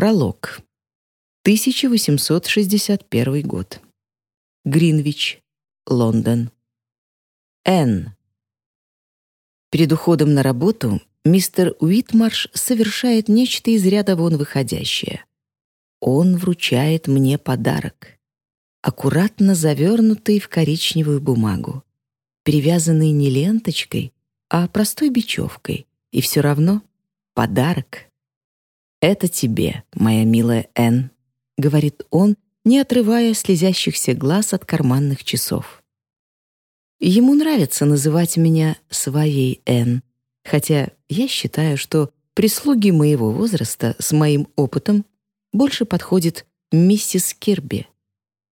Пролог. 1861 год. Гринвич, Лондон. Н. Перед уходом на работу мистер Уитмарш совершает нечто из ряда вон выходящее. Он вручает мне подарок. Аккуратно завернутый в коричневую бумагу, перевязанный не ленточкой, а простой бечевкой. И все равно подарок. «Это тебе, моя милая Энн», — говорит он, не отрывая слезящихся глаз от карманных часов. Ему нравится называть меня своей Энн, хотя я считаю, что прислуги моего возраста с моим опытом больше подходит миссис Кирби.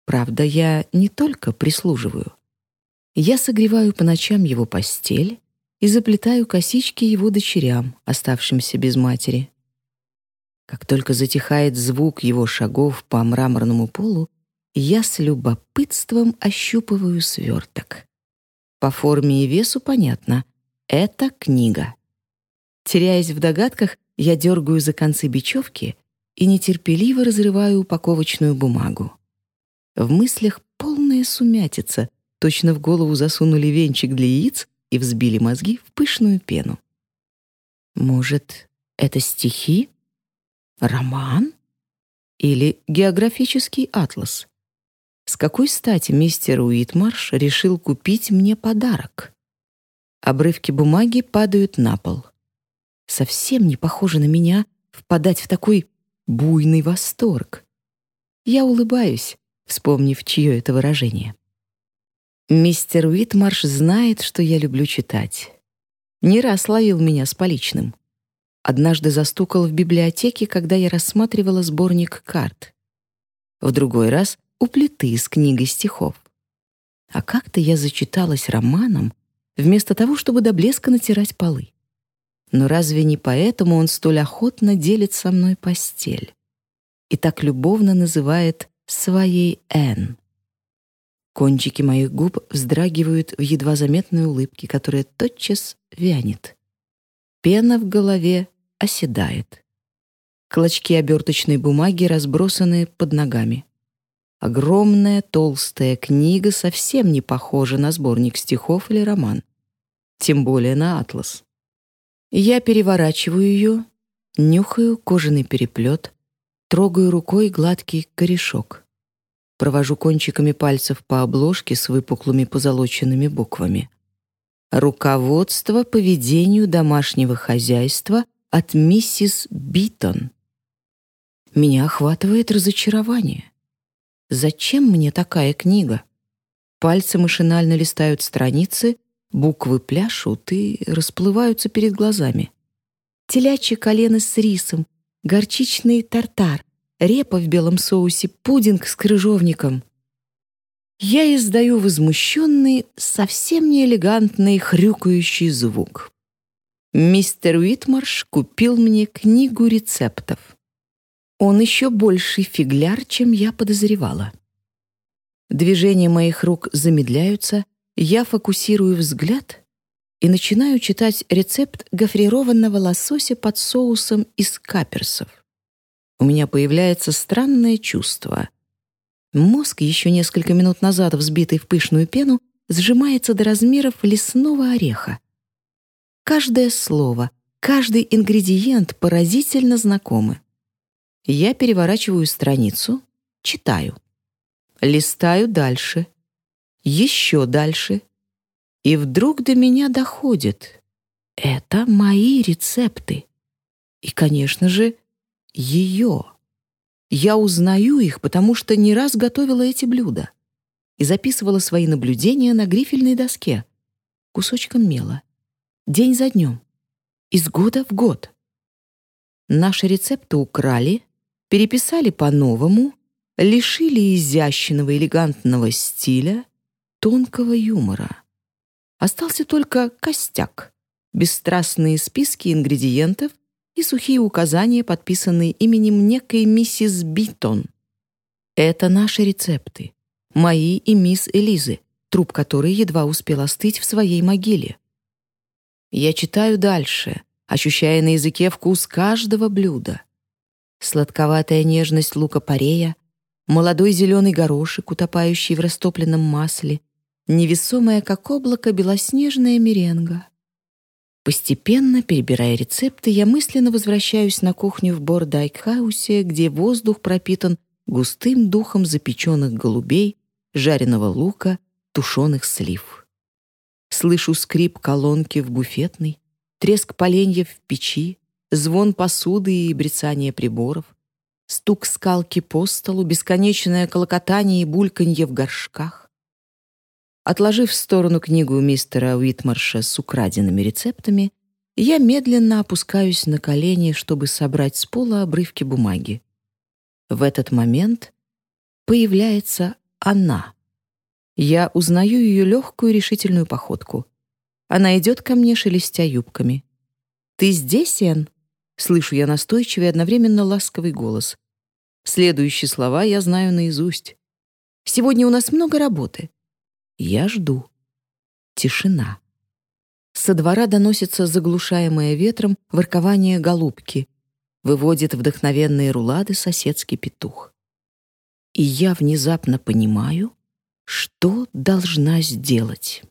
Правда, я не только прислуживаю. Я согреваю по ночам его постель и заплетаю косички его дочерям, оставшимся без матери. Как только затихает звук его шагов по мраморному полу, я с любопытством ощупываю сверток. По форме и весу понятно — это книга. Теряясь в догадках, я дергаю за концы бечевки и нетерпеливо разрываю упаковочную бумагу. В мыслях полная сумятица, точно в голову засунули венчик для яиц и взбили мозги в пышную пену. Может, это стихи? Роман? Или географический атлас? С какой стати мистер Уитмарш решил купить мне подарок? Обрывки бумаги падают на пол. Совсем не похоже на меня впадать в такой буйный восторг. Я улыбаюсь, вспомнив, чье это выражение. Мистер Уитмарш знает, что я люблю читать. Не раз ловил меня с поличным. Однажды застукал в библиотеке, когда я рассматривала сборник карт. В другой раз — у плиты с книгой стихов. А как-то я зачиталась романом, вместо того, чтобы до блеска натирать полы. Но разве не поэтому он столь охотно делит со мной постель и так любовно называет своей Энн? Кончики моих губ вздрагивают в едва заметной улыбке, которая тотчас вянет. Пена в голове оседает. Клочки оберточной бумаги разбросаны под ногами. Огромная толстая книга совсем не похожа на сборник стихов или роман, тем более на атлас. Я переворачиваю ее, нюхаю кожаный переплет, трогаю рукой гладкий корешок. Провожу кончиками пальцев по обложке с выпуклыми позолоченными буквами. Руководство по ведению домашнего хозяйства от миссис Битон. Меня охватывает разочарование. Зачем мне такая книга? Пальцы машинально листают страницы, буквы пляшут и расплываются перед глазами. Телячьи колено с рисом, горчичный тартар, репа в белом соусе, пудинг с крыжовником. Я издаю возмущенный, совсем неэлегантный хрюкающий звук. Мистер Уитмарш купил мне книгу рецептов. Он еще больше фигляр, чем я подозревала. Движения моих рук замедляются, я фокусирую взгляд и начинаю читать рецепт гофрированного лосося под соусом из каперсов. У меня появляется странное чувство — Мозг, еще несколько минут назад взбитый в пышную пену, сжимается до размеров лесного ореха. Каждое слово, каждый ингредиент поразительно знакомы. Я переворачиваю страницу, читаю. Листаю дальше, еще дальше. И вдруг до меня доходит. Это мои рецепты. И, конечно же, ее. Я узнаю их, потому что не раз готовила эти блюда и записывала свои наблюдения на грифельной доске кусочком мела, день за днем, из года в год. Наши рецепты украли, переписали по-новому, лишили изящного элегантного стиля, тонкого юмора. Остался только костяк, бесстрастные списки ингредиентов и сухие указания, подписанные именем некой миссис Битон. Это наши рецепты, мои и мисс Элизы, труп которой едва успел остыть в своей могиле. Я читаю дальше, ощущая на языке вкус каждого блюда. Сладковатая нежность лука-порея, молодой зеленый горошек, утопающий в растопленном масле, невесомая, как облако, белоснежная меренга. Постепенно, перебирая рецепты, я мысленно возвращаюсь на кухню в Бордайкхаусе, где воздух пропитан густым духом запеченных голубей, жареного лука, тушеных слив. Слышу скрип колонки в буфетной, треск поленьев в печи, звон посуды и брецание приборов, стук скалки по столу, бесконечное колокотание и бульканье в горшках. Отложив в сторону книгу мистера Уитмарша с украденными рецептами, я медленно опускаюсь на колени, чтобы собрать с пола обрывки бумаги. В этот момент появляется она. Я узнаю ее легкую решительную походку. Она идет ко мне, шелестя юбками. «Ты здесь, Энн?» Слышу я настойчивый одновременно ласковый голос. Следующие слова я знаю наизусть. «Сегодня у нас много работы. Я жду. Тишина. Со двора доносится заглушаемое ветром воркование голубки. Выводит вдохновенные рулады соседский петух. И я внезапно понимаю, что должна сделать.